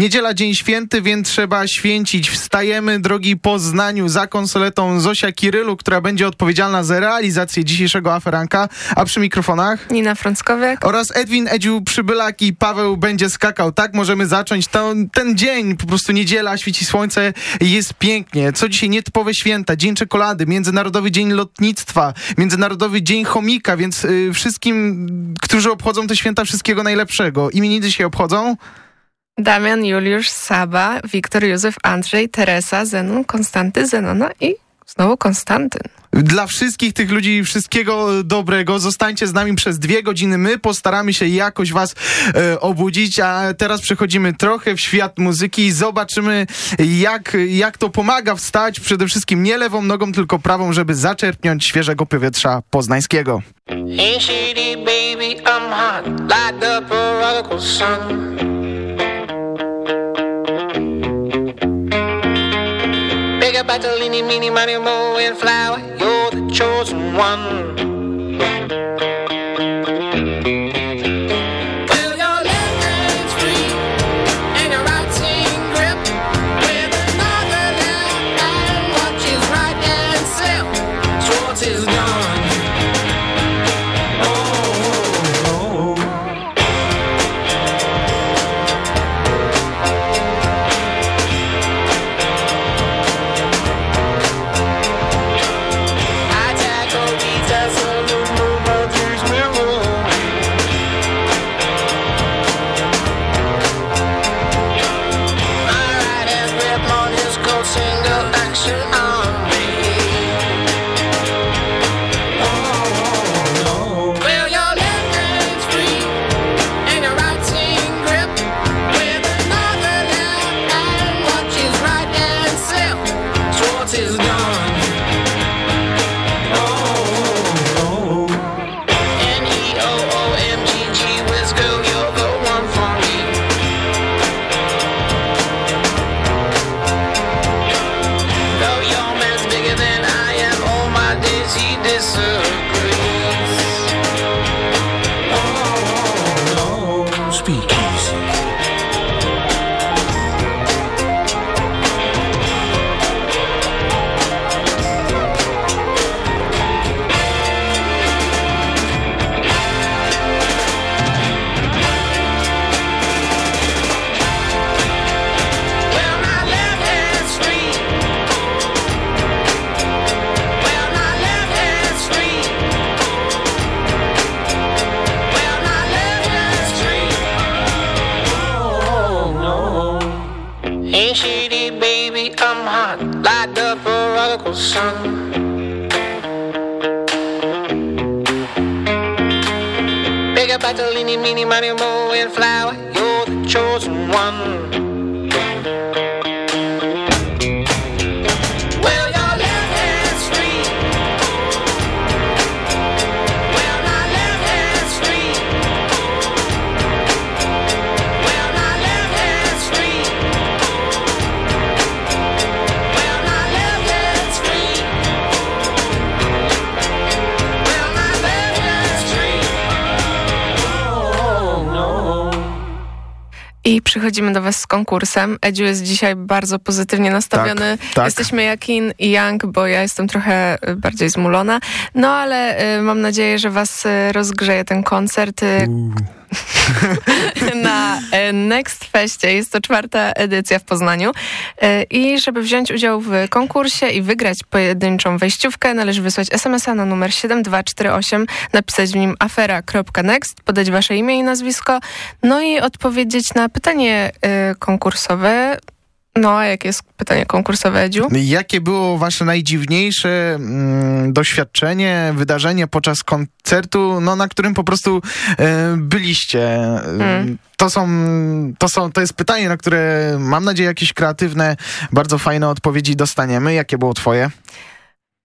Niedziela, dzień święty, więc trzeba święcić. Wstajemy, drogi Poznaniu, za konsoletą Zosia Kirylu, która będzie odpowiedzialna za realizację dzisiejszego aferanka, a przy mikrofonach Nina Frąckowiak oraz Edwin Edziu Przybylak i Paweł będzie skakał. Tak możemy zacząć to, ten dzień, po prostu niedziela, świeci słońce, jest pięknie. Co dzisiaj nietypowe święta, Dzień Czekolady, Międzynarodowy Dzień Lotnictwa, Międzynarodowy Dzień Chomika, więc y, wszystkim, którzy obchodzą te święta, wszystkiego najlepszego. Imieniny się obchodzą? Damian, Juliusz, Saba, Wiktor, Józef, Andrzej, Teresa, Zenon, Konstanty, Zenona i znowu Konstantyn. Dla wszystkich tych ludzi wszystkiego dobrego. Zostańcie z nami przez dwie godziny. My postaramy się jakoś was e, obudzić, a teraz przechodzimy trochę w świat muzyki i zobaczymy, jak, jak to pomaga wstać przede wszystkim nie lewą nogą, tylko prawą, żeby zaczerpnąć świeżego powietrza poznańskiego. Ain't shady, baby, I'm hot, like the prodigal son. The leany, meany, money, mo, and flower. You're the chosen one. I przychodzimy do was z konkursem. Edziu jest dzisiaj bardzo pozytywnie nastawiony. Tak, tak. Jesteśmy jak Yin i Yang, bo ja jestem trochę y, bardziej zmulona. No ale y, mam nadzieję, że was y, rozgrzeje ten koncert. Y, na e, Next Festie. Jest to czwarta edycja w Poznaniu. E, I żeby wziąć udział w konkursie i wygrać pojedynczą wejściówkę, należy wysłać SMS-a na numer 7248, napisać w nim afera.next, podać wasze imię i nazwisko, no i odpowiedzieć na pytanie e, konkursowe. No, a jakie jest pytanie konkursowe, Edziu? Jakie było wasze najdziwniejsze mm, doświadczenie, wydarzenie podczas koncertu, no, na którym po prostu e, byliście? Mm. To, są, to, są, to jest pytanie, na które mam nadzieję jakieś kreatywne, bardzo fajne odpowiedzi dostaniemy. Jakie było twoje?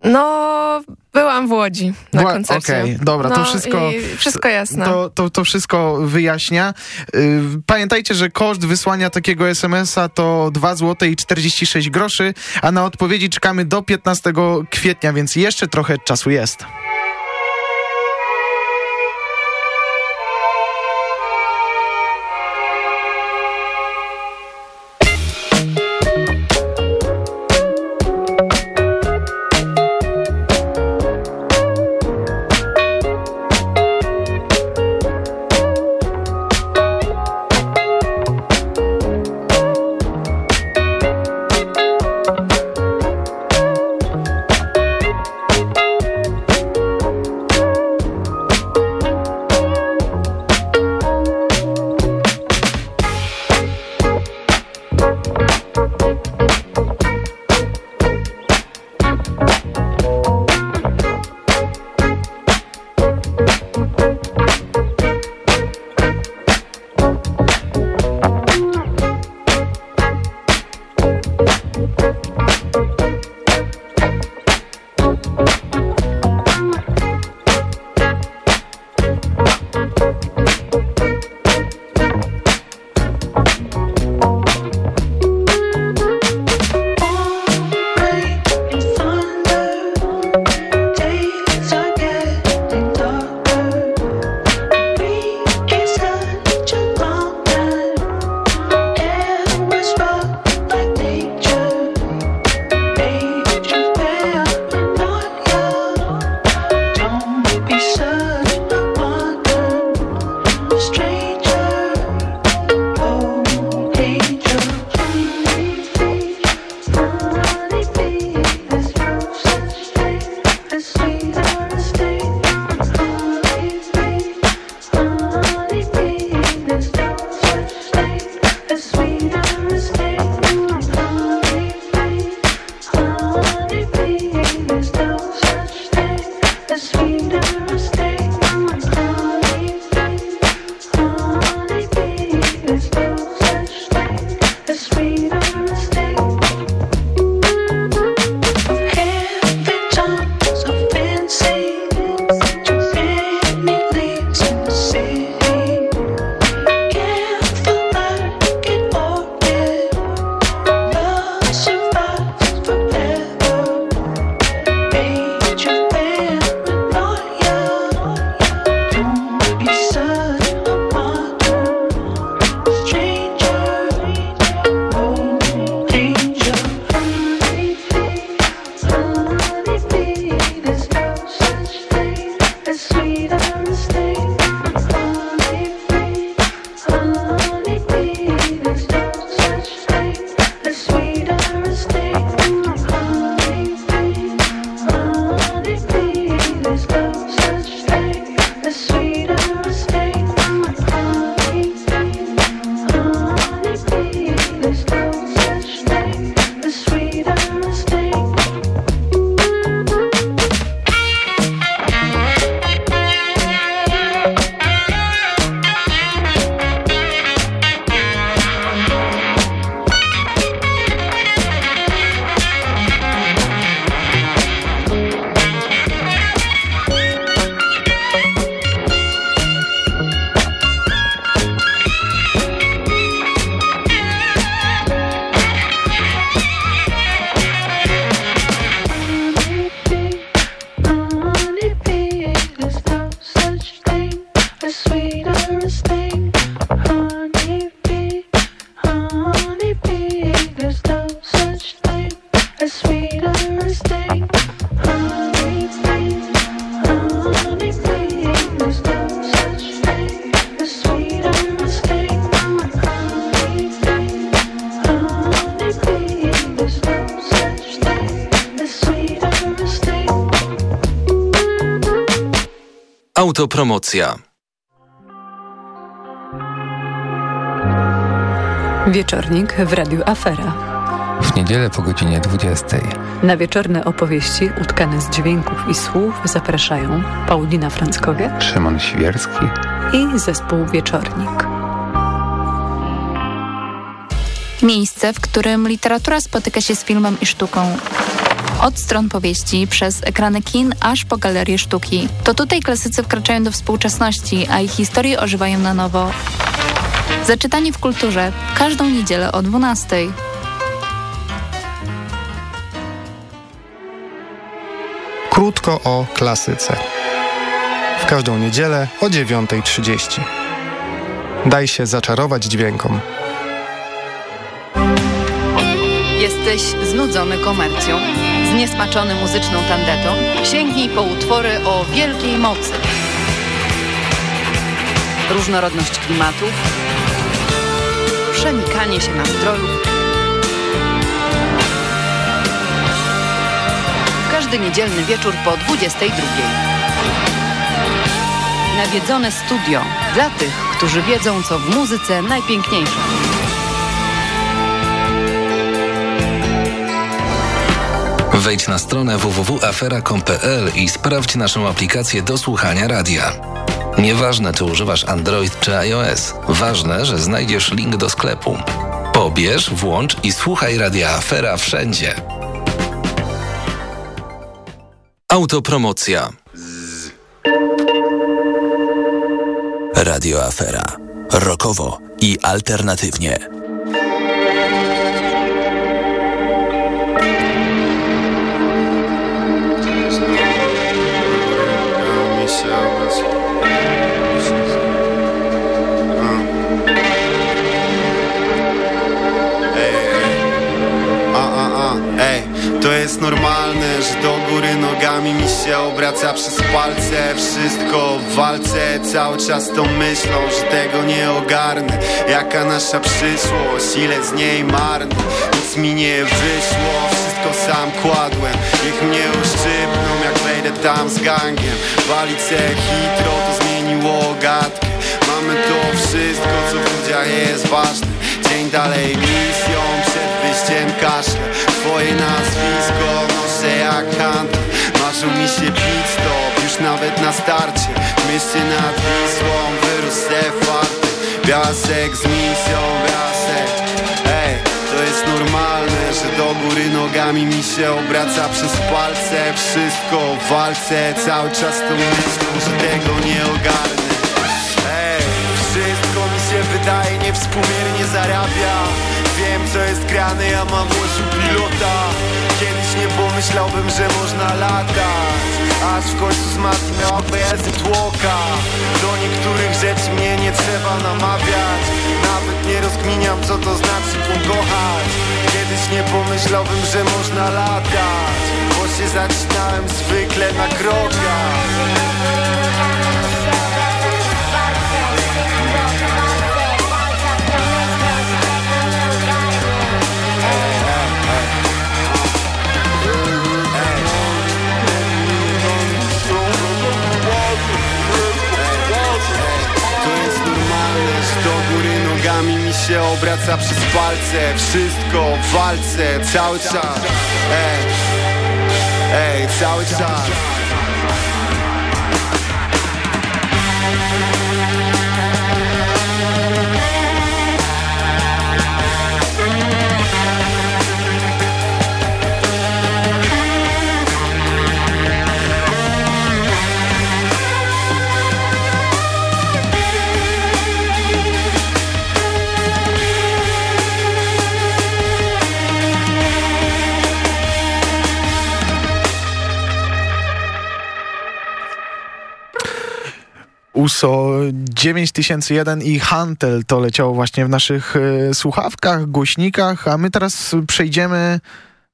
No, byłam w Łodzi na Była- koncercie. okej, dobra, to no, wszystko- I wszystko jasne. To, to, to wszystko wyjaśnia. Y, Pamiętajcie, że koszt wysłania takiego SMS-a to 2 zł i 46 groszy, a na odpowiedzi czekamy do 15 kwietnia, więc jeszcze trochę czasu jest. Autopromocja. Wieczornik w Radiu Afera. W niedzielę po godzinie 20. Na wieczorne opowieści utkane z dźwięków i słów zapraszają Paulina Franckowiak Szymon Świerski. i zespół Wieczornik. Miejsce, w którym literatura spotyka się z filmem i sztuką. Od stron powieści, przez ekrany kin, aż po galerie sztuki. To tutaj klasycy wkraczają do współczesności, a ich historie ożywają na nowo. Zaczytanie w kulturze. Każdą niedzielę o 12. Krótko o klasyce. W każdą niedzielę o 9.30. Daj się zaczarować dźwiękom. Znudzony komercją? Zniesmaczony muzyczną tandetą? Sięgnij po utwory o wielkiej mocy. Różnorodność klimatów, przenikanie się nastrojów. Każdy niedzielny wieczór po 22. Nawiedzone studio dla tych, którzy wiedzą, co w muzyce najpiękniejsze. Wejdź na stronę www.afera.com.pl i sprawdź naszą aplikację do słuchania radia. Nieważne, czy używasz Android czy iOS, ważne, że znajdziesz link do sklepu. Pobierz, włącz i słuchaj radia Afera wszędzie. Autopromocja. Radio Afera. Rokowo i alternatywnie. To jest normalne, że do góry nogami mi się obraca przez palce. Wszystko w walce, cały czas tą myślą, że tego nie ogarnę. Jaka nasza przyszłość, ile z niej marny Nic mi nie wyszło, wszystko sam kładłem. Niech mnie uszczypną, jak wejdę tam z gangiem. Walice hitro, to zmieniło gadkę. Mamy to wszystko, co w ludziach jest ważne. Dzień dalej misją, przed wyjściem kaszle Twoje nazwisko noszę jak handel Marzył mi się pit stop, już nawet na starcie. W mieście nad Wisłą wyrósł se farty z misją, piasek. Ej, to jest normalne, że do góry nogami mi się obraca przez palce. Wszystko w walce, cały czas tą myślą, że tego nie ogarnę. Ej, wszystko mi się wydaje niewspółmiernie zarabia Wiem co jest grane, ja mam głosu pilota. Kiedyś nie pomyślałbym, że można latać. Aż w końcu z Mati miała BS tłoka. Do niektórych rzeczy mnie nie trzeba namawiać. Nawet nie rozkminiam co to znaczy pokochać. Kiedyś nie pomyślałbym, że można latać Bo się zaczynałem zwykle na krokach obraca przez palce Wszystko w walce, cały czas. Ej, ej, cały czas USO 9001 i Hantel to leciało właśnie w naszych e, słuchawkach, głośnikach, a my teraz przejdziemy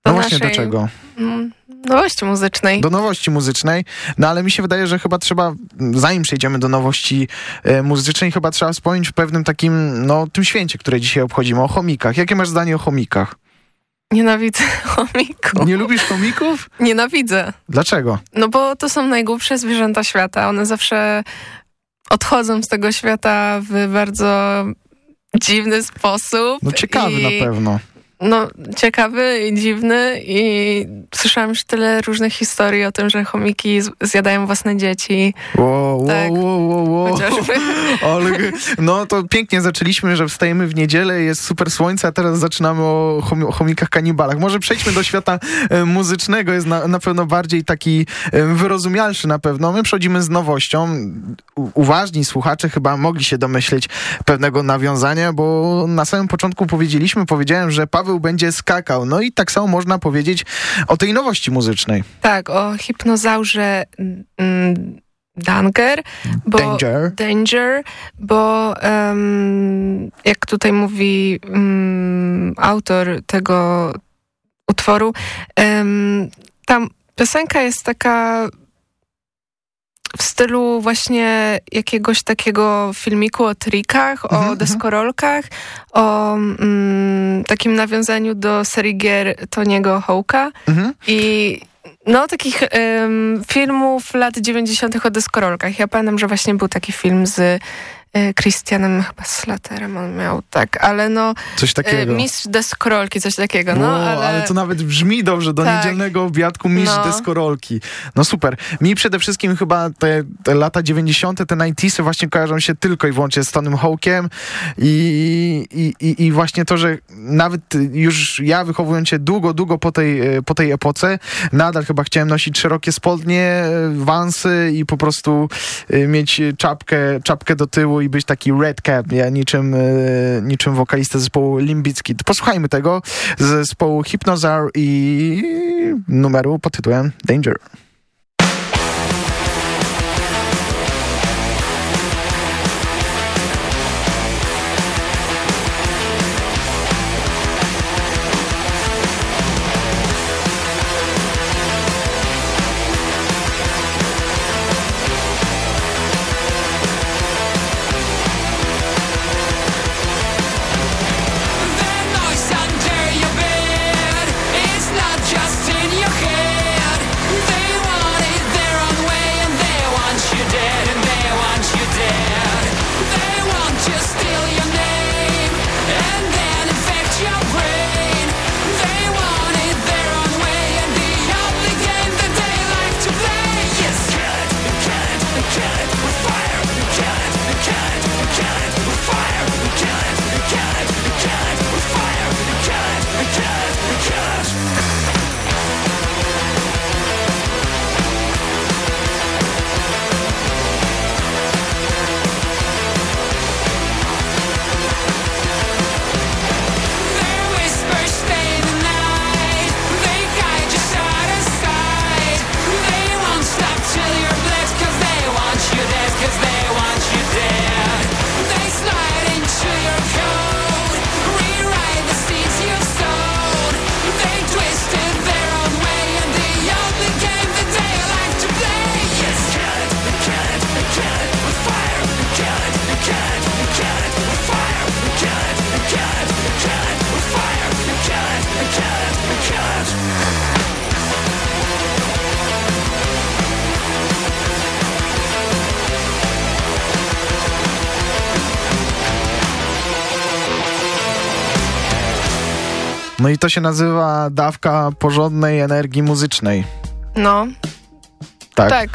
no Do właśnie do naszej- czego? Mm, Nowości muzycznej. Do nowości muzycznej, no ale mi się wydaje, że chyba trzeba, zanim przejdziemy do nowości e, muzycznej, chyba trzeba wspomnieć o pewnym takim, no tym święcie, które dzisiaj obchodzimy, o chomikach. Jakie masz zdanie o chomikach? Nienawidzę chomików. Nie lubisz chomików? Nienawidzę. Dlaczego? No bo to są najgłupsze zwierzęta świata. One zawsze odchodzą z tego świata w bardzo dziwny sposób. No ciekawy i... na pewno. No, ciekawy i dziwny i słyszałam już tyle różnych historii o tym, że chomiki zjadają własne dzieci. Wow, Tak. wow, wow, wow. Chociażby. No to pięknie zaczęliśmy, że wstajemy w niedzielę, jest super słońce, a teraz zaczynamy o, chom o chomikach kanibalach. Może przejdźmy do świata e, muzycznego, jest na, na pewno bardziej taki e, wyrozumialszy na pewno. My przechodzimy z nowością. Uważni słuchacze chyba mogli się domyśleć pewnego nawiązania, bo na samym początku powiedzieliśmy, powiedziałem, że Paweł będzie skakał. No i tak samo można powiedzieć o tej nowości muzycznej. Tak, o hipnozaurze mm, Danger, bo, Danger. Danger, bo em, jak tutaj mówi mm, autor tego utworu, em, tam piosenka jest taka w stylu właśnie jakiegoś takiego filmiku o trikach, Mhm, o mhm. deskorolkach, o mm, takim nawiązaniu do serii gier Tony'ego Hawka. Mhm. I no, takich em, filmów lat 90. o deskorolkach. Ja pamiętam, że właśnie był taki film z Christianem chyba Slaterem on miał, tak, ale no Coś e, takiego. mistrz deskorolki, coś takiego, no, ale... ale... to nawet brzmi dobrze, do Tak. niedzielnego obiadku mistrz No. deskorolki. No super. Mi przede wszystkim chyba te, te lata 90., te 90 właśnie kojarzą się tylko i wyłącznie z Tonym Hawkiem i, i, i, i właśnie to, że nawet już ja wychowując się długo, długo po tej, e, po tej epoce, nadal chyba chciałem nosić szerokie spodnie, e, wansy i po prostu e, mieć czapkę, czapkę do tyłu i być taki red cap, ja, niczym, e, niczym wokalista zespołu Limbicki. Posłuchajmy tego z zespołu Hypnozaur i numeru pod tytułem Danger. I to się nazywa dawka porządnej energii muzycznej. No, Tak. tak.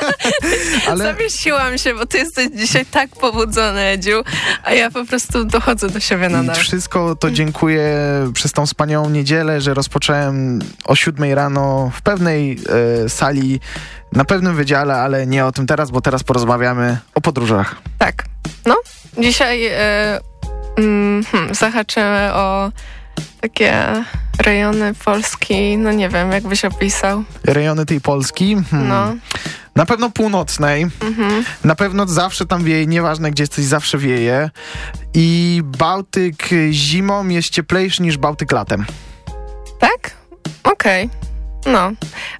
Ale Zawiesiłam się, bo ty jesteś dzisiaj tak pobudzony, Edziu, a ja po prostu dochodzę do siebie i nadal. wszystko to dziękuję przez tą wspaniałą niedzielę, że rozpocząłem o siódmej rano w pewnej e, sali, na pewnym wydziale, ale nie o tym teraz, bo teraz porozmawiamy o podróżach. Tak. No, dzisiaj e, mm, hmm, zahaczymy o takie rejony Polski, no nie wiem, jak byś opisał. Rejony tej Polski. Hmm. No. Na pewno północnej. Mhm. Na pewno zawsze tam wieje, nieważne gdzie jesteś, zawsze wieje. I Bałtyk zimą jest cieplejszy niż Bałtyk latem. Tak? Okej. No.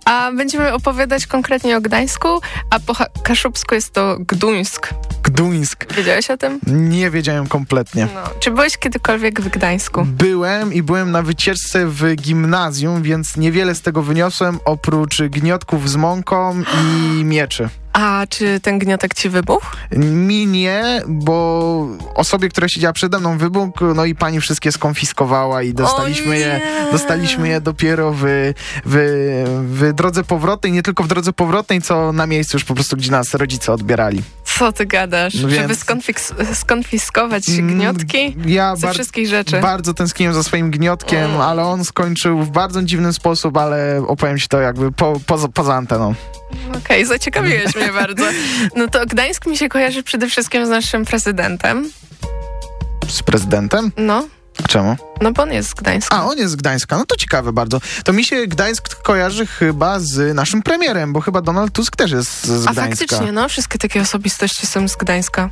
A będziemy opowiadać konkretnie o Gdańsku, a po kaszubsku jest to Gduńsk. Gduńsk. Wiedziałeś o tym? Nie wiedziałem kompletnie. No. Czy byłeś kiedykolwiek w Gdańsku? Byłem i byłem na wycieczce w gimnazjum, więc niewiele z tego wyniosłem, oprócz gniotków z mąką i mieczy. A czy ten gniotek ci wybuchł? Mi nie, bo osobie, która siedziała przede mną wybuchł, no i pani wszystkie skonfiskowała i dostaliśmy je, dostaliśmy je dopiero w, w, w drodze powrotnej, nie tylko w drodze powrotnej, co na miejscu już po prostu, gdzie nas rodzice odbierali. Co ty gadasz? No Żeby skonfiskować Mm, gniotki? Ja Ze bar- wszystkich rzeczy. bardzo tęskniłem za swoim gniotkiem, Mm. ale on skończył w bardzo dziwny sposób, ale opowiem ci to jakby po, poza, poza anteną. Okej, zaciekawiłeś mnie bardzo. No to Gdańsk mi się kojarzy przede wszystkim z naszym prezydentem. Z prezydentem? No, Czemu? no bo on jest z Gdańska. A, on jest z Gdańska, no to ciekawe bardzo. To mi się Gdańsk kojarzy chyba z naszym premierem, bo chyba Donald Tusk też jest z A Gdańska. faktycznie, no, wszystkie takie osobistości są z Gdańska.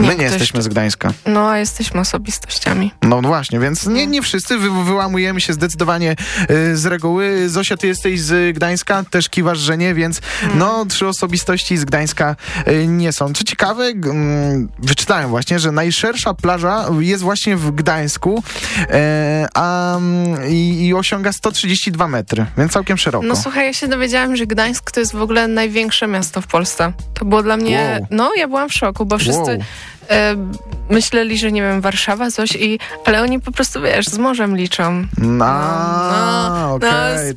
My nie jesteśmy z Gdańska. No, a jesteśmy osobistościami. No właśnie, więc nie, nie wszyscy wy, wyłamujemy się zdecydowanie y, z reguły. Zosia, ty jesteś z Gdańska, też kiwasz, że nie, więc Mm. no trzy osobistości z Gdańska y, nie są. Co ciekawe, mm, wyczytałem właśnie, że najszersza plaża jest właśnie w Gdańsku e, a, mm, i, i osiąga 132 metry, więc całkiem szeroko. No słuchaj, ja się dowiedziałam, że Gdańsk to jest w ogóle największe miasto w Polsce. To było dla mnie... Wow. No, ja byłam w szoku, bo wszyscy Wow. Myśleli, że nie wiem, Warszawa, coś i... Ale oni po prostu, wiesz, z morzem liczą. No, no, okej,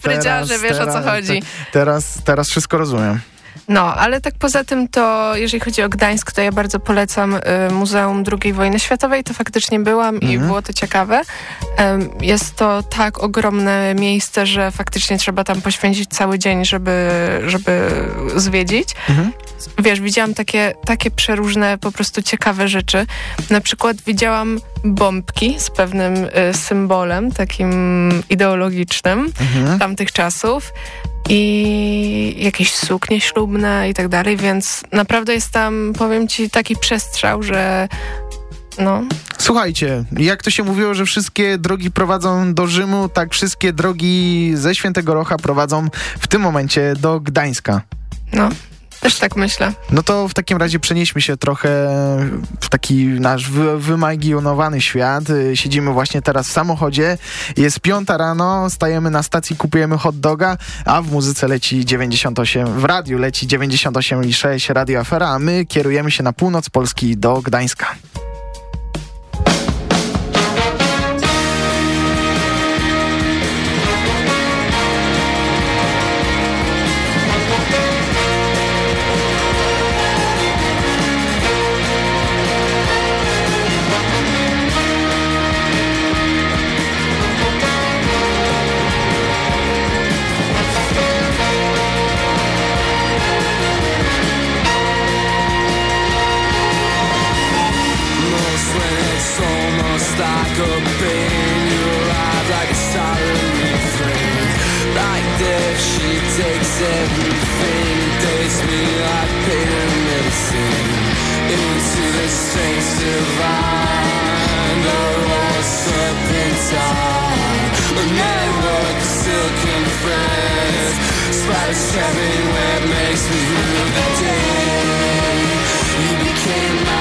no, wiesz, o co chodzi. te- Teraz, teraz wszystko rozumiem. No, ale tak poza tym to, jeżeli chodzi o Gdańsk, to ja bardzo polecam y, Muzeum II Wojny Światowej. To faktycznie byłam i Mhm. było to ciekawe. Em, jest to tak ogromne miejsce, że faktycznie trzeba tam poświęcić cały dzień, żeby, żeby zwiedzić. Mhm. Wiesz, widziałam takie, takie przeróżne, po prostu ciekawe rzeczy. Na przykład widziałam bombki z pewnym y, symbolem, takim ideologicznym Mhm. tamtych czasów i jakieś suknie ślubne i tak dalej, więc naprawdę jest tam, powiem ci, taki przestrzał, że no, Słuchajcie, jak to się mówiło, że wszystkie drogi prowadzą do Rzymu, tak wszystkie drogi ze Świętego Rocha prowadzą w tym momencie do Gdańska. no, też tak myślę. No to w takim razie przenieśmy się trochę w taki nasz wy, wymagionowany świat. Siedzimy właśnie teraz w samochodzie. Jest piąta rano, stajemy na stacji, kupujemy hot doga, a w muzyce leci 98, w radiu leci 98,6 Radio Afera, a my kierujemy się na północ Polski do Gdańska. It's heaven where makes me through the day. You became my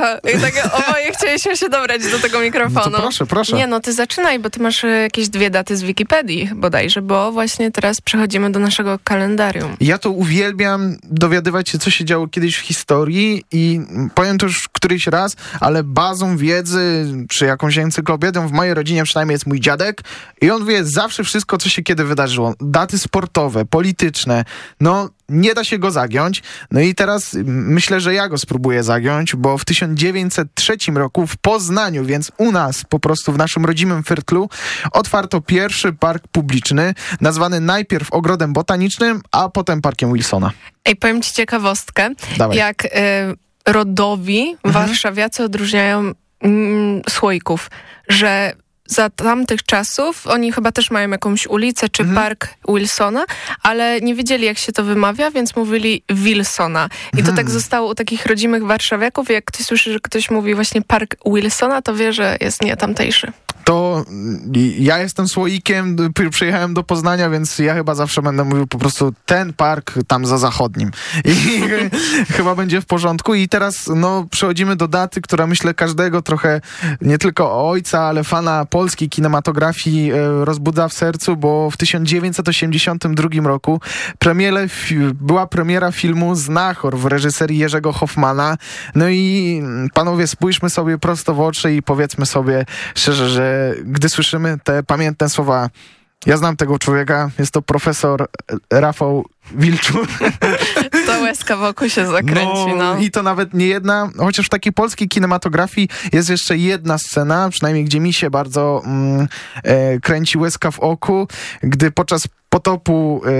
co? I tak oboje chcieliśmy się dobrać do tego mikrofonu. No proszę, proszę. Nie, no ty zaczynaj, bo ty masz e, jakieś dwie daty z Wikipedii bodajże, bo właśnie teraz przechodzimy do naszego kalendarium. Ja to uwielbiam dowiadywać się, co się działo kiedyś w historii i powiem to już któryś raz, ale bazą wiedzy, czy jakąś encyklopedią w mojej rodzinie przynajmniej jest mój dziadek i on wie zawsze wszystko, co się kiedy wydarzyło. Daty sportowe, polityczne, no nie da się go zagiąć. No i teraz myślę, że ja go spróbuję zagiąć, bo w 1903 roku w Poznaniu, więc u nas po prostu w naszym rodzimym Fyrtlu otwarto pierwszy park publiczny, nazwany najpierw ogrodem botanicznym, a potem parkiem Wilsona. Ej, powiem ci ciekawostkę. Dawaj. Jak y, rodowi warszawiacy odróżniają mm, słoików, że za tamtych czasów oni chyba też mają jakąś ulicę czy park Wilsona, ale nie wiedzieli jak się to wymawia, więc mówili Wilsona. I to tak zostało u takich rodzimych warszawiaków. Jak ktoś słyszy, że ktoś mówi właśnie park Wilsona, to wie, że jest nie tamtejszy. To mm, ja jestem słoikiem, p- przyjechałem do Poznania, więc ja chyba zawsze będę mówił po prostu ten park tam za zachodnim. I chyba będzie w porządku. I teraz no, przechodzimy do daty, która myślę każdego trochę, nie tylko ojca, ale fana polskiej kinematografii e, rozbudza w sercu, bo w 1982 roku premierę, była premiera filmu Znachor w reżyserii Jerzego Hoffmana. No i mm, panowie, spójrzmy sobie prosto w oczy i powiedzmy sobie szczerze, że gdy słyszymy te pamiętne słowa ja znam tego człowieka, jest to profesor e, Rafał Wilczur. To łezka wokół się zakręci, no. I to nawet nie jedna, chociaż w takiej polskiej kinematografii jest jeszcze jedna scena, przynajmniej gdzie mi się bardzo mm, e, kręci łezka w oku, gdy podczas potopu e,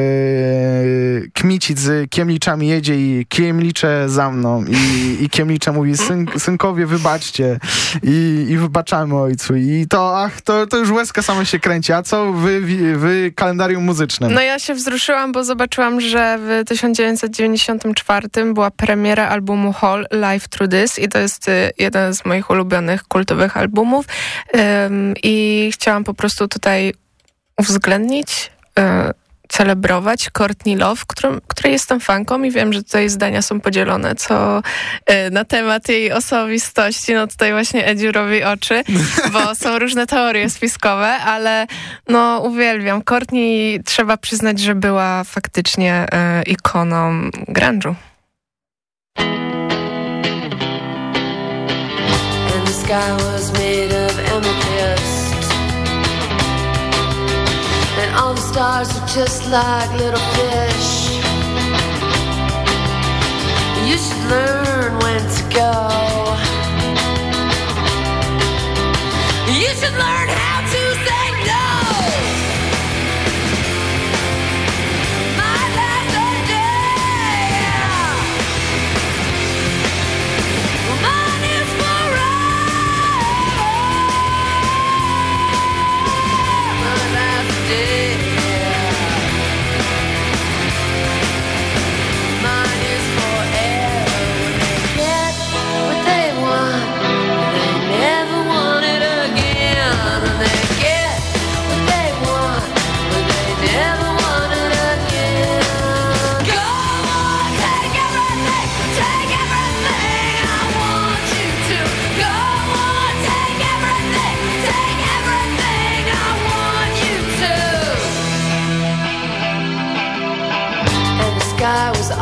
Kmicic z Kiemliczami jedzie i Kiemlicze za mną i, i Kiemlicze mówi Syn, synkowie wybaczcie i, i wybaczamy ojcu i to ach, to, to już łezka sama się kręci, a co wy, wy, wy kalendarium muzycznym? No ja się wzruszyłam, bo zobaczyłam, że w 1994 była premiera albumu Hall Live Through This i to jest y, jeden z moich ulubionych kultowych albumów. I chciałam po prostu tutaj uwzględnić y, celebrować Courtney Love, którą, której jestem fanką i wiem, że tutaj zdania są podzielone, co y, na temat jej osobistości, no tutaj właśnie Edziu robi oczy, bo są różne teorie spiskowe, ale no uwielbiam. Courtney trzeba przyznać, że była faktycznie y, ikoną grunge'u. and the sky was made of amethyst. All the stars are just like little fish. You should learn when to go.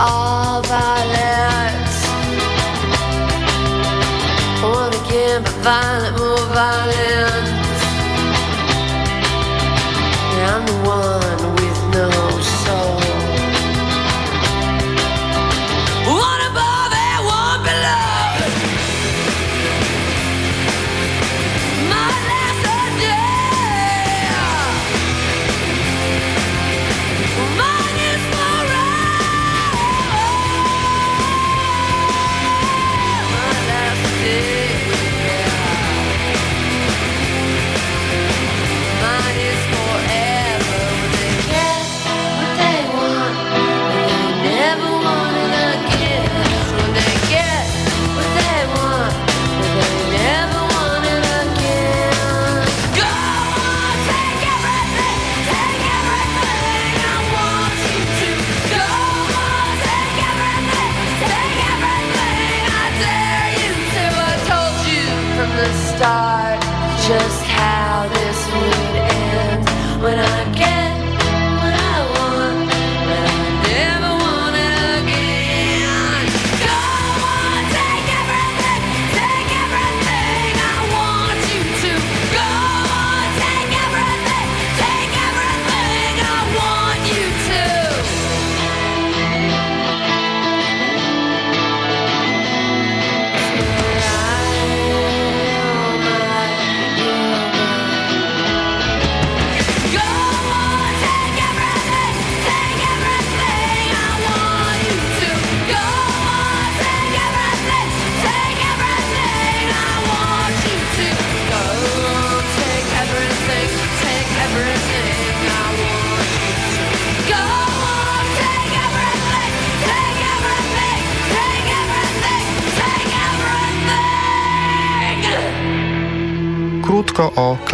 All violet. One again, but violent, more violent. Yeah, I'm the one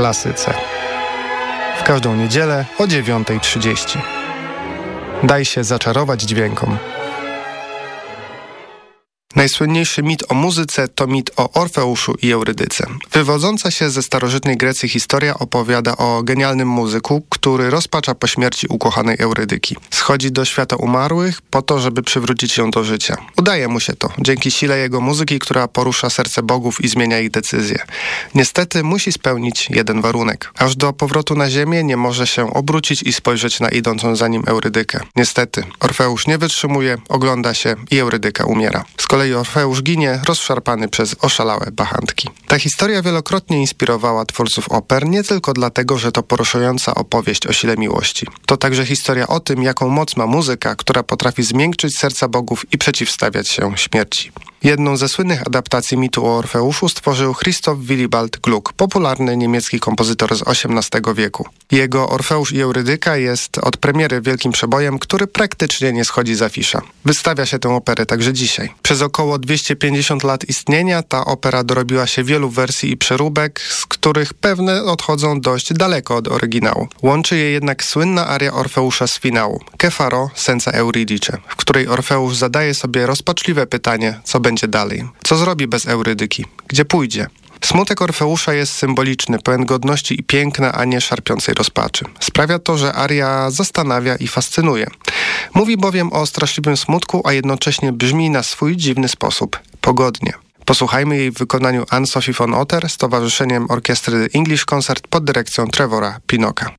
klasyce. W każdą niedzielę o 9.30. Daj się zaczarować dźwiękom. Najsłynniejszy mit o muzyce to mit o Orfeuszu i Eurydyce. Wywodząca się ze starożytnej Grecji historia opowiada o genialnym muzyku, który rozpacza po śmierci ukochanej Eurydyki. Schodzi do świata umarłych po to, żeby przywrócić ją do życia. Udaje mu się to, dzięki sile jego muzyki, która porusza serce bogów i zmienia ich decyzje. Niestety musi spełnić jeden warunek. Aż do powrotu na ziemię nie może się obrócić i spojrzeć na idącą za nim Eurydykę. Niestety, Orfeusz nie wytrzymuje, ogląda się i Eurydyka umiera. Z kolei Orfeusz ginie, rozszarpany przez oszalałe bachantki. Ta historia wielokrotnie inspirowała twórców oper, nie tylko dlatego, że to poruszająca opowieść o sile miłości. To także historia o tym, jaką moc ma muzyka, która potrafi zmiękczyć serca bogów i przeciwstawiać się śmierci. Jedną ze słynnych adaptacji mitu o Orfeuszu stworzył Christoph Willibald Gluck, popularny niemiecki kompozytor z XVIII wieku. Jego Orfeusz i Eurydyka jest od premiery wielkim przebojem, który praktycznie nie schodzi z afisza. Wystawia się tę operę także dzisiaj. Przez około 250 lat istnienia ta opera dorobiła się wielu wersji i przeróbek, z których pewne odchodzą dość daleko od oryginału. Łączy je jednak słynna aria Orfeusza z finału, Kefaro senza Euridice, w której Orfeusz zadaje sobie rozpaczliwe pytanie, co będzie dalej. Co zrobi bez Eurydyki? Gdzie pójdzie? Smutek Orfeusza jest symboliczny, pełen godności i piękna, a nie szarpiącej rozpaczy. Sprawia to, że aria zastanawia i fascynuje. Mówi bowiem o straszliwym smutku, a jednocześnie brzmi na swój dziwny sposób pogodnie. Posłuchajmy jej w wykonaniu Anne-Sophie von Otter z Towarzyszeniem Orkiestry English Concert pod dyrekcją Trevora Pinoka.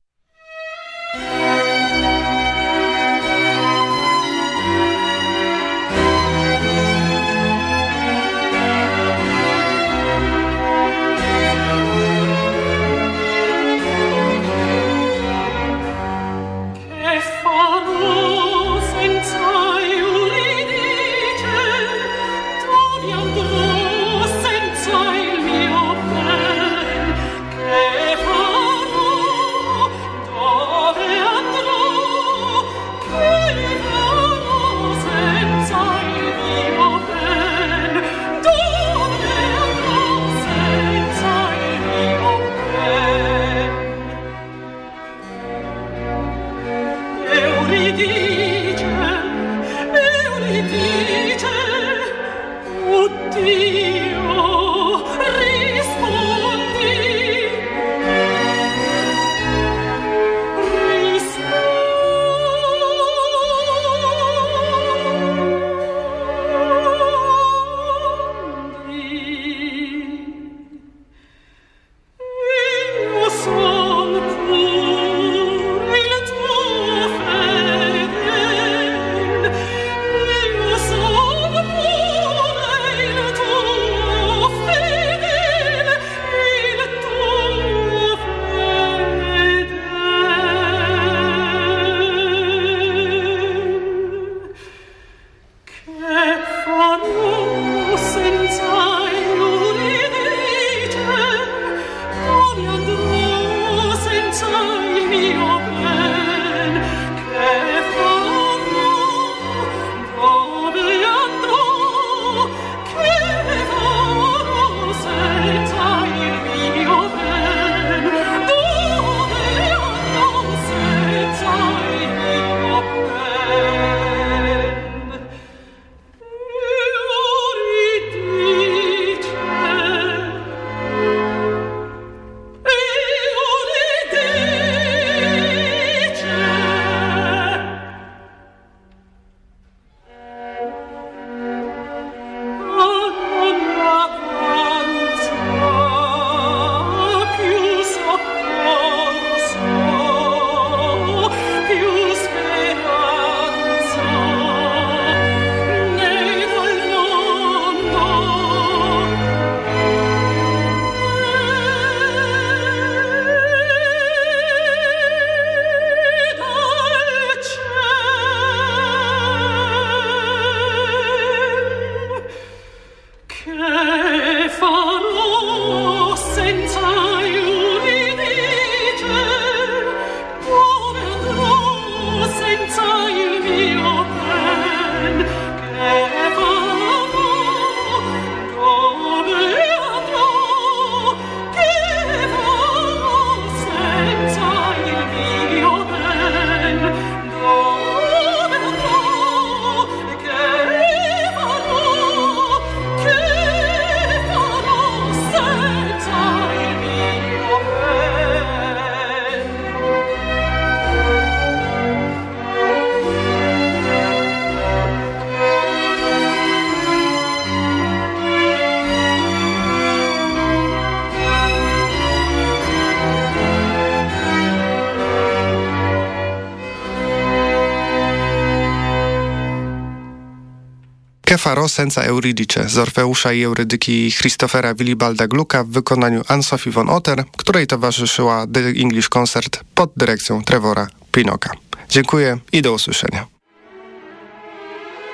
Faro senza Euridice z Orfeusza i Eurydyki Christophera Willibalda Glucka w wykonaniu Anne-Sophie von Otter, której towarzyszyła The English Concert pod dyrekcją Trevora Pinoka. Dziękuję i do usłyszenia.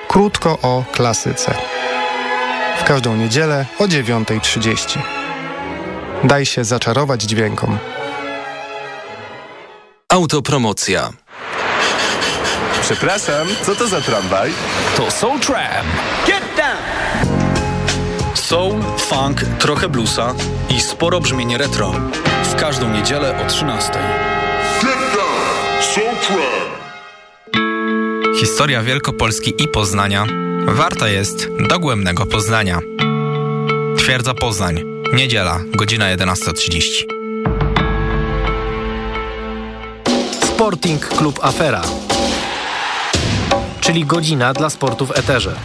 Krótko o klasyce. W każdą niedzielę o 9.30. Daj się zaczarować dźwiękom. Autopromocja. Przepraszam, co to za tramwaj? To Soul Tram. Get down! Soul, funk, trochę bluesa i sporo brzmienie retro. W każdą niedzielę o 13. Historia Wielkopolski i Poznania warta jest dogłębnego poznania. Twierdza Poznań. Niedziela, godzina 11.30. Sporting Klub Afera, czyli godzina dla sportu w eterze.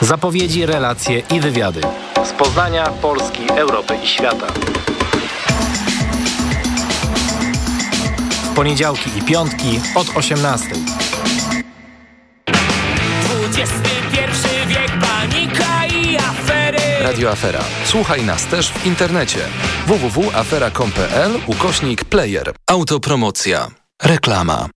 Zapowiedzi, relacje i wywiady z Poznania, Polski, Europy i świata. W poniedziałki i piątki od 18. XXI wiek, panika i afery. Radio Afera. Słuchaj nas też w internecie. www.afera.com.pl ukośnik player. Autopromocja. Reklama.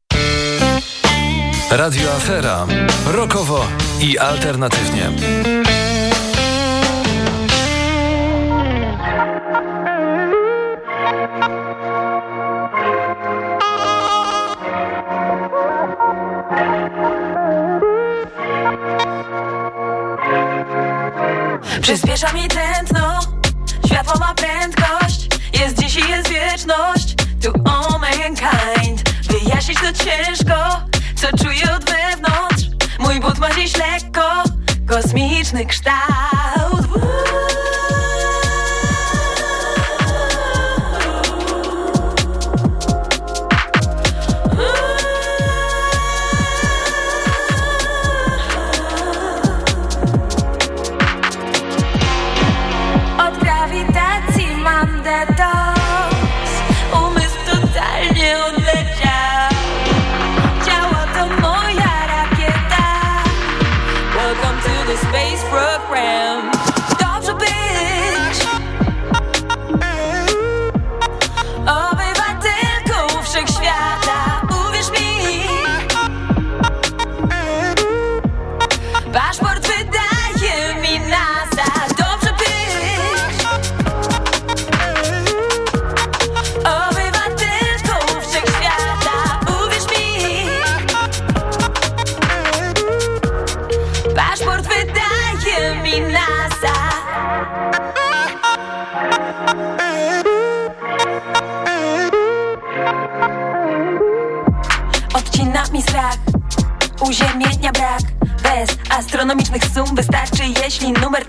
Radio Afera. Rokowo i alternatywnie. Przyspiesza mi tętno Światło ma prędkość Jest dziś i jest wieczność To all mankind Wyjaśnić to ciężko Kosmiczny kształt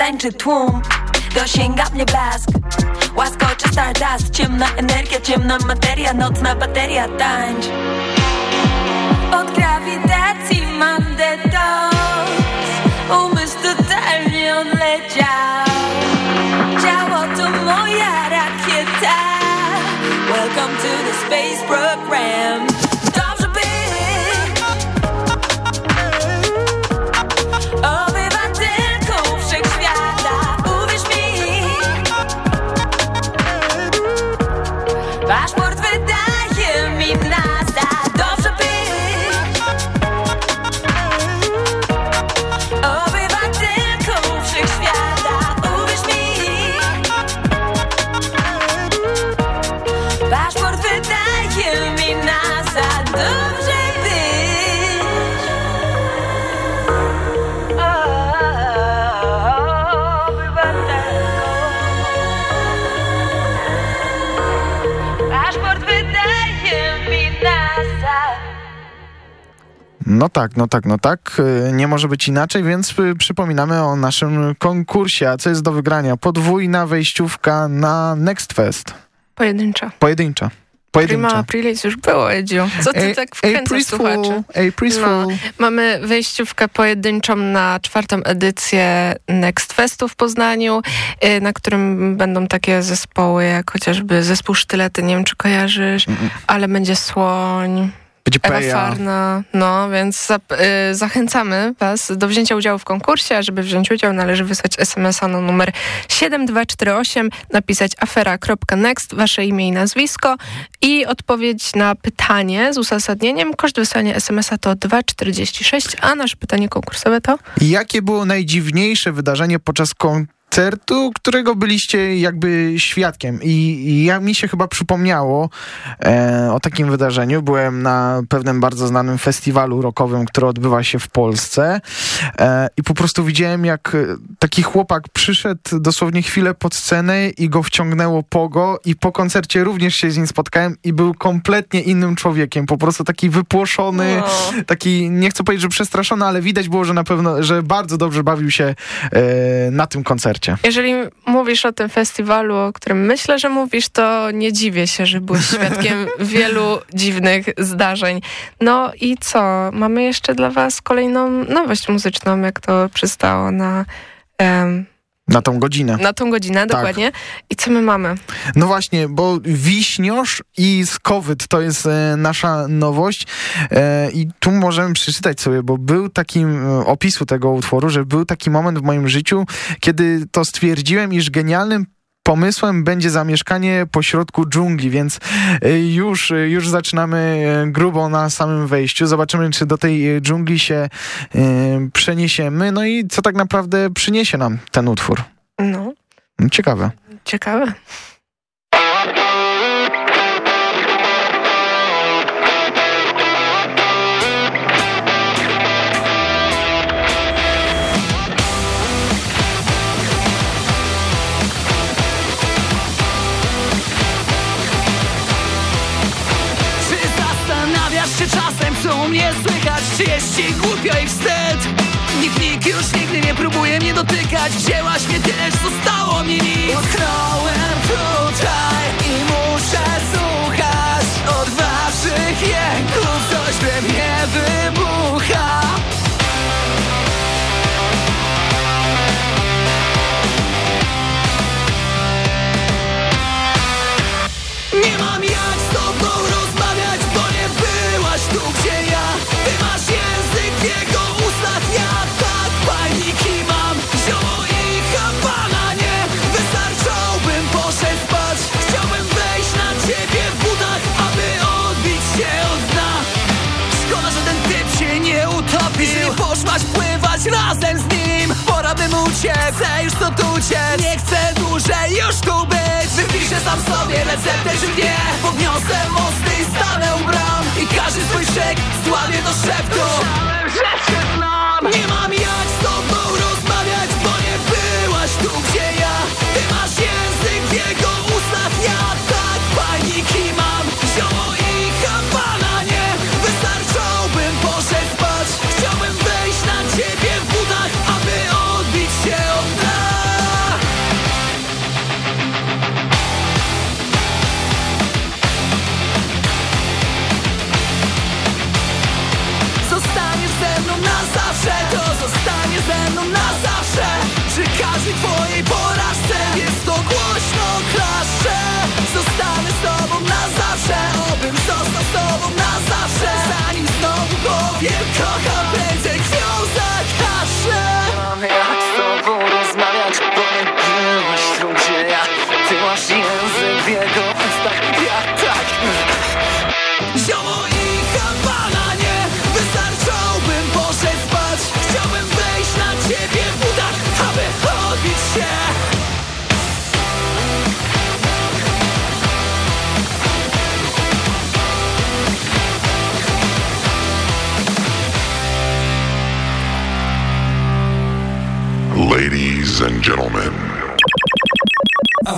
tańczy tłum. Dosięga mnie blask. Łaskoczy stardust? Ciemna energia, ciemna materia Nocna bateria tańcz. Od grawitacji mam detoks. Umysł totalnie odleciał No tak, no tak, no tak. Y, Nie może być inaczej, więc y, przypominamy o naszym konkursie. A co jest do wygrania? Podwójna wejściówka na Next Fest. Pojedyncza. Pojedyncza. Prima Pojedyncza. Aprilis już było, Edziu. Co ty Ej, tak wkręcasz słuchaczy? No, mamy wejściówkę pojedynczą na czwartą edycję Next Festu w Poznaniu, y, na którym będą takie zespoły jak chociażby zespół Sztylety, nie wiem czy kojarzysz, ale będzie Słoń. Będzie Ewa Peja. Farna, no więc zap- y, zachęcamy Was do wzięcia udziału w konkursie, a żeby wziąć udział należy wysłać SMS-a na numer 7248, napisać afera.next, Wasze imię i nazwisko i odpowiedź na pytanie z uzasadnieniem. Koszt wysłania SMS-a to 2,46, a nasze pytanie konkursowe to? Jakie było najdziwniejsze wydarzenie podczas koncertu, którego byliście jakby świadkiem? I, i ja mi się chyba przypomniało e, o takim wydarzeniu. Byłem na pewnym bardzo znanym festiwalu rockowym, który odbywa się w Polsce e, i po prostu widziałem, jak e, taki chłopak przyszedł dosłownie chwilę pod scenę i go wciągnęło pogo i po koncercie również się z nim spotkałem i był kompletnie innym człowiekiem. Po prostu taki wypłoszony, No. taki, nie chcę powiedzieć, że przestraszony, ale widać było, że na pewno, że bardzo dobrze bawił się e, na tym koncercie. Jeżeli mówisz o tym festiwalu, o którym myślę, że mówisz, to nie dziwię się, że byłeś świadkiem wielu dziwnych zdarzeń. No i co? Mamy jeszcze dla was kolejną nowość muzyczną, jak to przystało na, em, Na tą godzinę. na tą godzinę, dokładnie. I co my mamy? No właśnie, bo Wiśniosz i Skowyt to jest e, nasza nowość e, i tu możemy przeczytać sobie, bo był taki e, opisu tego utworu, że był taki moment w moim życiu, kiedy to stwierdziłem, iż genialnym pomysłem będzie zamieszkanie pośrodku dżungli, więc e, już, e, już zaczynamy e, grubo na samym wejściu. Zobaczymy, czy do tej dżungli się przeniesiemy, no i co tak naprawdę przyniesie nam ten utwór. No, Ciekawe. ciekawe. Czy jest ci głupio i wstyd? Nikt, nikt już nigdy nie próbuje mnie dotykać Wzięłaś mnie tyle, zostało mi nic chcę już stąd uciec. Nie chcę dłużej już tu być. Wypiszę sam sobie receptę czy nie Podniosę mosty i stanę u bram. I każdy swój szek zdławię do szeptu Twojej porażce Jest to głośno klaszcze Zostanę z tobą na zawsze Obym został z tobą na zawsze. Zanim znowu powiem kocham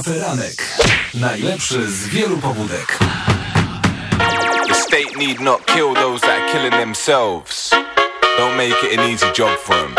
Aferanek. Najlepszy z wielu pobudek. The state need not kill those that are killing themselves. don't make it an easy job for him.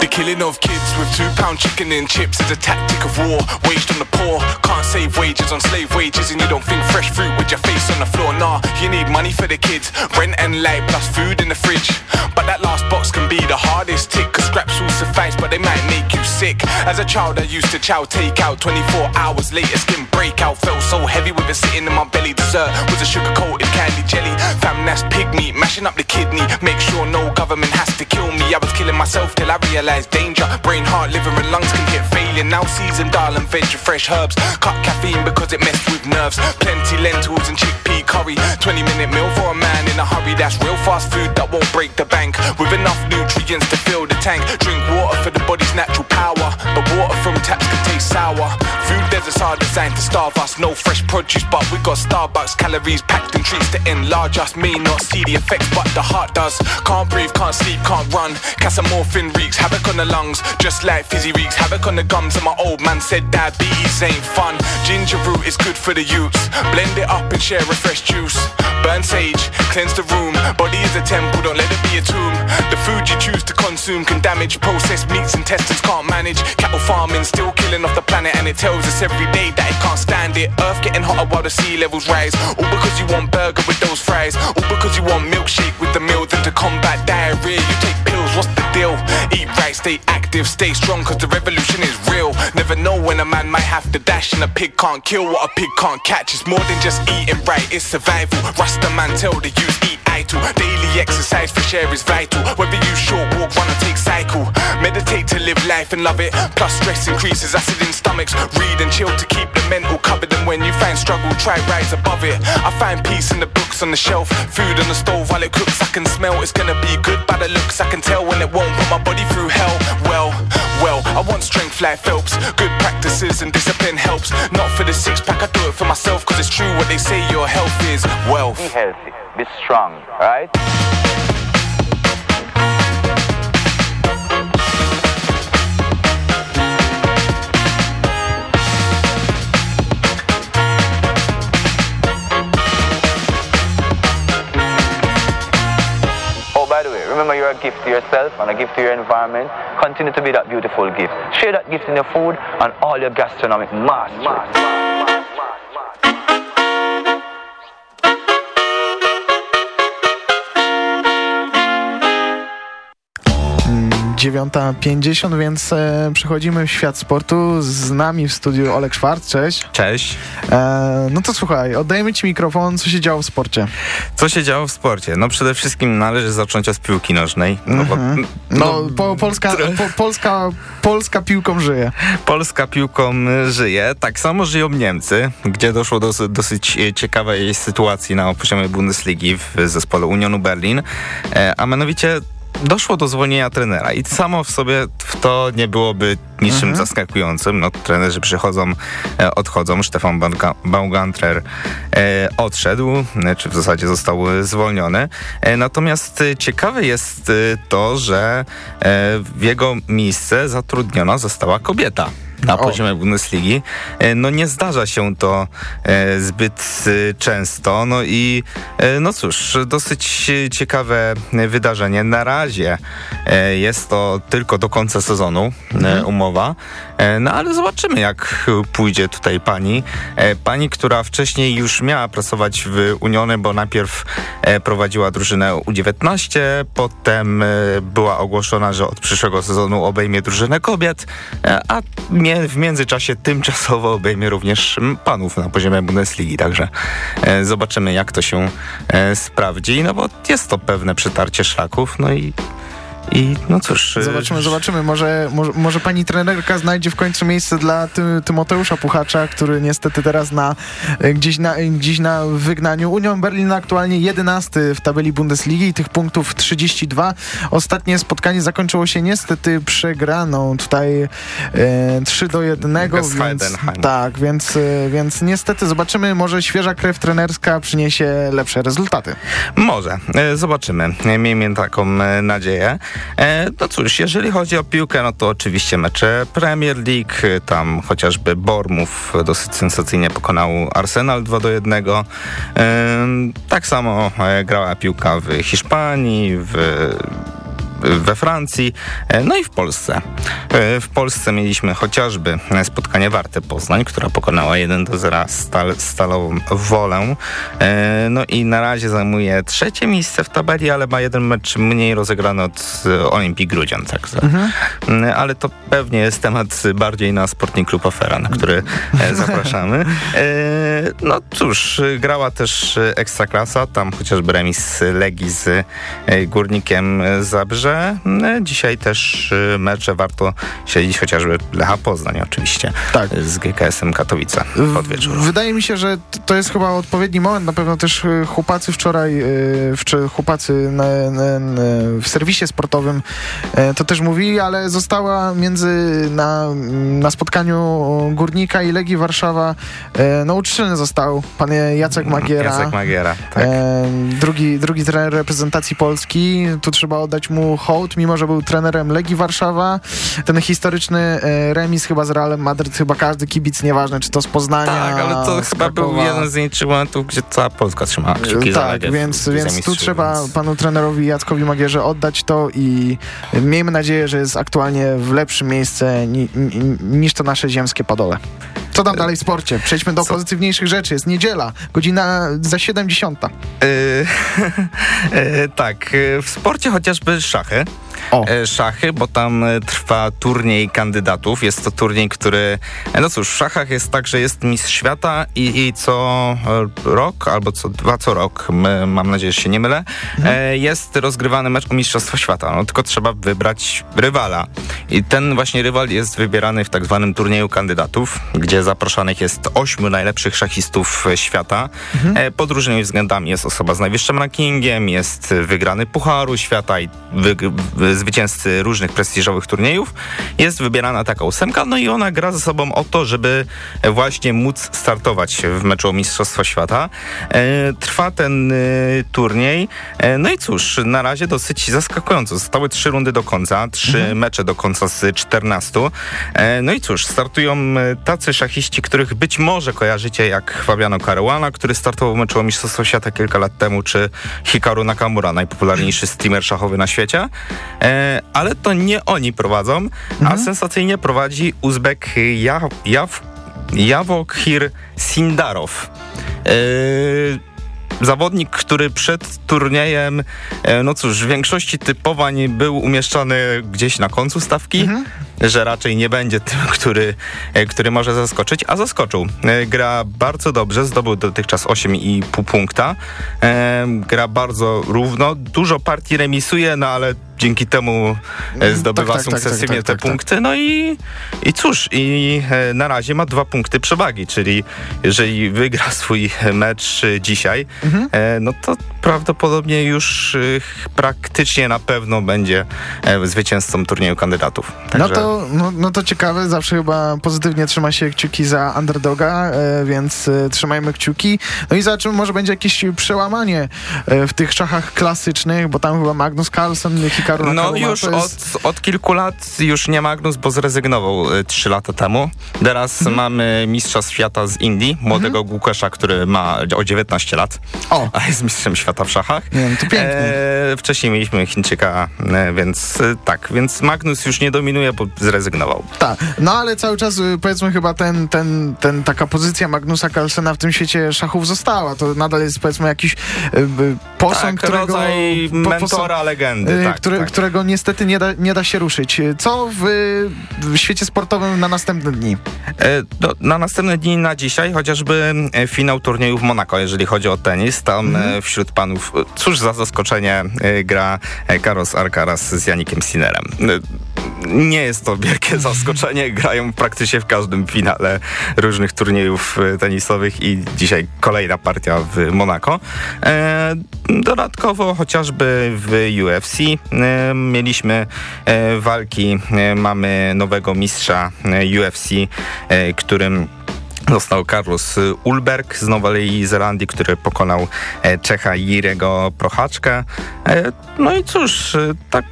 The killing of kids with two pound chicken and chips is a tactic of war waged on the poor. Can't save wages on slave wages, and you don't think fresh fruit with your face on the floor. Nah, you need money for the kids, rent and light plus food in the fridge. But that last box can be the hardest tick, cause scraps will suffice, but they might make you sick. As a child, I used to chow take out 24 hours later, skin breakout. Felt so heavy with it sitting in my belly. Dessert was a sugar coated candy jelly. Fam, that's pig meat, mashing up the kidney. Make sure no government has to kill me. I was killing myself till I realized danger. Brain, heart, liver, and lungs can get failure. Now seasoned dal and veg, fresh herbs. Cut caffeine because it messed with nerves. Plenty lentils and chickpea curry. 20 minute meal for a man in a hurry. That's real fast food that won't break the bank. With enough nutrients to fill the tank. Drink water for the body's natural power. But water from taps can taste sour. Food deserts are designed to starve us. No fresh produce, but we got Starbucks calories packed in treats to enlarge us. May not see the effects, but the heart does. Can't breathe, can't sleep, can't run. Casamorphin wreaks havoc on the lungs, just like fizzy wreaks havoc on the gums. And my old man said diabetes ain't fun. Ginger root is good for the youths. Blend it up and share a fresh juice. Burn sage, cleanse the room. Body is a temple, don't let it be a tomb. The food you choose to consume can damage. Processed meats intestines can't manage. Cattle farming still killing off the planet, and it tells us every day that it can't stand it. Earth getting hotter while the sea levels rise. All because you want burger with those fries. All because you want milkshake with the meal. Then to combat diarrhea, you take Stay active, stay strong, cause the revolution is real. Never know when a man might have to dash, and a pig can't kill what a pig can't catch. It's more than just eating right, it's survival. Rasta man tell the youth eat idle. Daily exercise for share is vital. Whether you short walk, run or take cycle. Meditate to live life and love it. Plus stress increases acid in stomachs. Read and chill to keep the mental covered. And when you find struggle, try rise above it. I find peace in the books on the shelf. Food on the stove while it cooks. I can smell it's gonna be good by the looks. I can tell when it won't put my body through hell. Well, well, I want strength like Phelps. Good practices and discipline helps. Not for the six pack, I do it for myself. Cause it's true what they say your health is wealth. Be healthy, be strong, alright? Oh, by the way, remember you're a gift to yourself and a gift to your environment. Continue to be that beautiful gift. Share that gift in your food and all your gastronomic mastery. 9.50, więc e, przechodzimy w świat sportu. Z nami w studiu Olek Szwarc, cześć. Cześć. E, no to słuchaj, oddajemy ci mikrofon, co się działo w sporcie? Co się działo w sporcie? No przede wszystkim należy zacząć od piłki nożnej. No, bo, Mhm. No, po, Polska, po, Polska, Polska piłką żyje. Polska piłką żyje. Tak samo żyją Niemcy, gdzie doszło do dosyć e, ciekawej sytuacji na poziomie Bundesligi w zespole Unionu Berlin, e, a mianowicie doszło do zwolnienia trenera i samo w sobie w to nie byłoby niczym Mhm. zaskakującym. No, trenerzy przychodzą, e, odchodzą. Stefan Baumgartner e, odszedł, e, czy w zasadzie został zwolniony. Natomiast ciekawe jest to, że w jego miejsce zatrudniona została kobieta na poziomie Bundesligi. E, No nie zdarza się to e, zbyt e, często. No i no cóż, dosyć ciekawe wydarzenie. Na razie jest to tylko do końca sezonu e, umowa. No ale zobaczymy jak pójdzie tutaj pani. Pani, która wcześniej już miała pracować w Unione, bo najpierw prowadziła drużynę U19, potem była ogłoszona, że od przyszłego sezonu obejmie drużynę kobiet, a w międzyczasie tymczasowo obejmie również panów na poziomie Bundesligi, także e, zobaczymy jak to się e, sprawdzi, no bo jest to pewne przetarcie szlaków, no i i no cóż. e, Zobaczymy, zobaczymy. Może, może, może pani trenerka znajdzie w końcu miejsce dla Ty, Tymoteusza Puchacza, który niestety teraz na, e, gdzieś, na, gdzieś na wygnaniu. Union Berlin aktualnie 11 w tabeli Bundesligi i tych punktów 32. Ostatnie spotkanie zakończyło się niestety przegraną. Tutaj e, 3 do 1, Bez więc tak, więc, więc niestety zobaczymy. Może świeża krew trenerska przyniesie lepsze rezultaty. Może. Zobaczymy. Miejmy taką nadzieję. E, no cóż, jeżeli chodzi o piłkę, no to oczywiście mecze Premier League, tam chociażby Bormów dosyć sensacyjnie pokonał Arsenal 2 do 1. E, tak samo e, grała piłka w Hiszpanii, w we Francji, e, no i w Polsce. E, W Polsce mieliśmy chociażby spotkanie Warte Poznań, która pokonała 1 do 0 stal, Stalową Wolę. E, No i na razie zajmuje trzecie miejsce w tabeli, ale ma jeden mecz mniej rozegrany od e, Olimpii Grudziądz. Także. Mm, Ale to pewnie jest temat bardziej na Sporting Klub Afera, na który e, zapraszamy. E, No cóż, grała też Ekstraklasa, tam chociażby remis Legii z e, Górnikiem Zabrze. Mm, Dzisiaj też e, mecze warto śledzić chociażby Lecha Poznań oczywiście z GKS-em Katowice pod wieczór. Wydaje mi się, że to jest chyba odpowiedni moment. Na pewno też y, chłopacy wczoraj, y, chłopacy w serwisie sportowym y, to też mówili, ale została między na, na spotkaniu Górnika i Legii Warszawa y, no uczczony został pan Jacek Magiera. Jacek Magiera, tak. Drugi, drugi trener reprezentacji Polski. Tu trzeba oddać mu hołd, mimo że był trenerem Legii Warszawa. Ten historyczny e, remis chyba z Realem Madryt, chyba każdy kibic, nieważne czy to z Poznania, Tak, ale to chyba był jeden z momentów, gdzie cała Polska trzymała kciuki za Tak, Legię więc, więc tu trzeba więc- panu trenerowi Jackowi Magierze oddać to i miejmy nadzieję, że jest aktualnie w lepszym ni, ni, niż to nasze ziemskie Podole. Co tam dalej w sporcie? Przejdźmy do pozytywniejszych rzeczy. Jest niedziela, godzina za 70. E, e, tak, e, w sporcie chociażby szachy. E, Szachy, bo tam e, trwa turniej kandydatów. Jest to turniej, który, e, no cóż, w szachach jest tak, że jest mistrz świata i, i co rok, albo co dwa co rok, mam nadzieję, że się nie mylę, e, jest rozgrywany mecz o Mistrzostwo Świata. No tylko trzeba wybrać rywala. I ten właśnie rywal jest wybierany w tak zwanym turnieju kandydatów, gdzie zapraszanych jest ośmiu najlepszych szachistów świata. E, Pod różnymi względami jest osoba z najwyższym rankingiem, jest wygrany Pucharu Świata i wy, wy, zwycięzcy różnych prestiżowych turniejów. Jest wybierana taka ósemka, no i ona gra ze sobą o to, żeby właśnie móc startować w meczu o Mistrzostwo Świata. E, Trwa ten e, turniej. E, No i cóż, na razie dosyć zaskakująco. Zostały trzy rundy do końca, trzy mecze do końca z 14. E, No i cóż, startują tacy szachiści, których być może kojarzycie jak Fabiano Caruana, który startował w meczu o Mistrzostwo Świata kilka lat temu, czy Hikaru Nakamura, najpopularniejszy streamer szachowy na świecie. E, Ale to nie oni prowadzą, a sensacyjnie prowadzi Uzbek Jaw, Jaw, Jawokhir Sindarow. E, zawodnik, który przed turniejem, e, no cóż, w większości typowań był umieszczony gdzieś na końcu stawki, że raczej nie będzie tym, który, e, który może zaskoczyć, a zaskoczył. E, Gra bardzo dobrze, zdobył dotychczas 8,5 punkta. E, Gra bardzo równo, dużo partii remisuje, no ale dzięki temu e, zdobywa tak, tak, tak, sukcesywnie tak, te tak, tak. punkty. No i, i cóż, i na razie ma dwa punkty przewagi, czyli jeżeli wygra swój mecz dzisiaj, Mhm. no to prawdopodobnie już praktycznie na pewno będzie zwycięzcą turnieju kandydatów. No Także- to, no, no to ciekawe, zawsze chyba pozytywnie trzyma się kciuki za underdoga, e, więc e, trzymajmy kciuki. No i zobaczymy, może będzie jakieś przełamanie e, w tych szachach klasycznych, bo tam chyba Magnus Carlsen, Hikaru No Nakamura, już jest... od, od kilku lat już nie Magnus, bo zrezygnował trzy lata temu. Teraz Mhm. mamy mistrza świata z Indii, młodego Łukasza, który ma o 19 lat, a jest mistrzem świata w szachach. Nie, no to pięknie. E, wcześniej mieliśmy Chińczyka, więc tak, więc Magnus już nie dominuje, bo zrezygnował. Tak, no ale cały czas y, powiedzmy chyba ten, ten, ten taka pozycja Magnusa Carlsena w tym świecie szachów została. To nadal jest powiedzmy jakiś y, y, posąg, Tak, którego... po- mentora legendy, tak, które, tak. którego niestety nie da, nie da się ruszyć. Co w, w świecie sportowym na następne dni? E, no, na następne dni, na dzisiaj, chociażby e, finał turnieju w Monako, jeżeli chodzi o tenis. Tam e, wśród panów, cóż za zaskoczenie, gra Carlos Alcaraz z Janikiem Sinerem. Nie jest to wielkie zaskoczenie, grają praktycznie w każdym finale różnych turniejów e, tenisowych i dzisiaj kolejna partia w Monako. E, Dodatkowo chociażby w UFC e, mieliśmy walki, mamy nowego mistrza UFC, którym Został Carlos Ulberg z Nowej Zelandii, który pokonał e, Czecha Jirego Prochaczkę. E, No i cóż, e, tak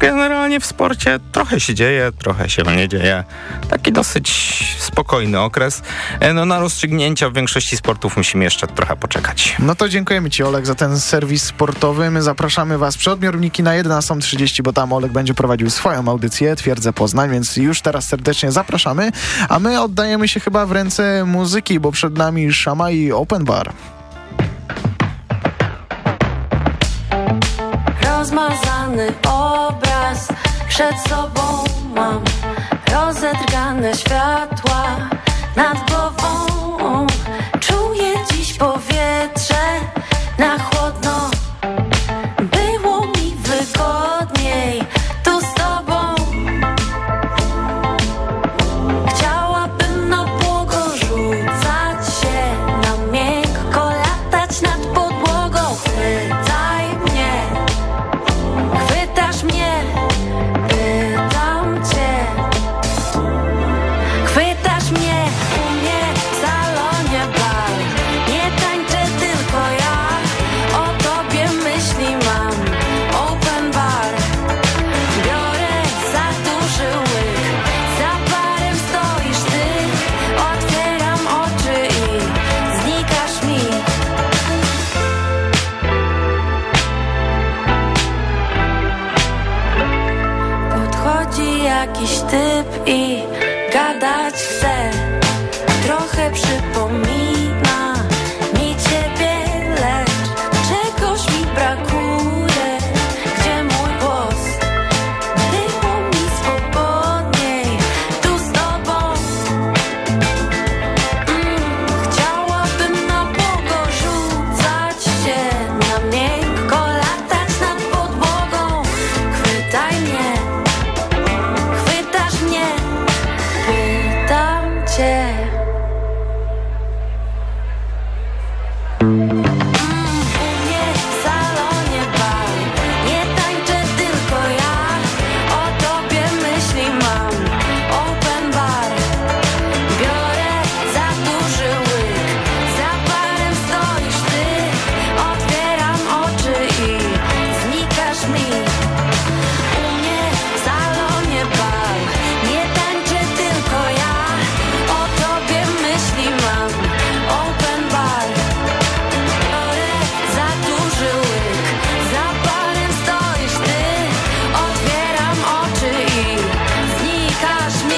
generalnie w sporcie trochę się dzieje, trochę się nie dzieje. Taki dosyć spokojny okres. No na rozstrzygnięcia w większości sportów musimy jeszcze trochę poczekać. No to dziękujemy Ci, Olek, za ten serwis sportowy. My zapraszamy Was przy odbiorniki na 11.30, bo tam Olek będzie prowadził swoją audycję, Twierdzę Poznań, więc już teraz serdecznie zapraszamy. A my oddajemy się chyba w ręce muzyki, bo przed nami Szama i Open Bar. Rozmazany obraz przed sobą mam. Rozedrgane światła nad głową. Czuję dziś powietrze na chłodno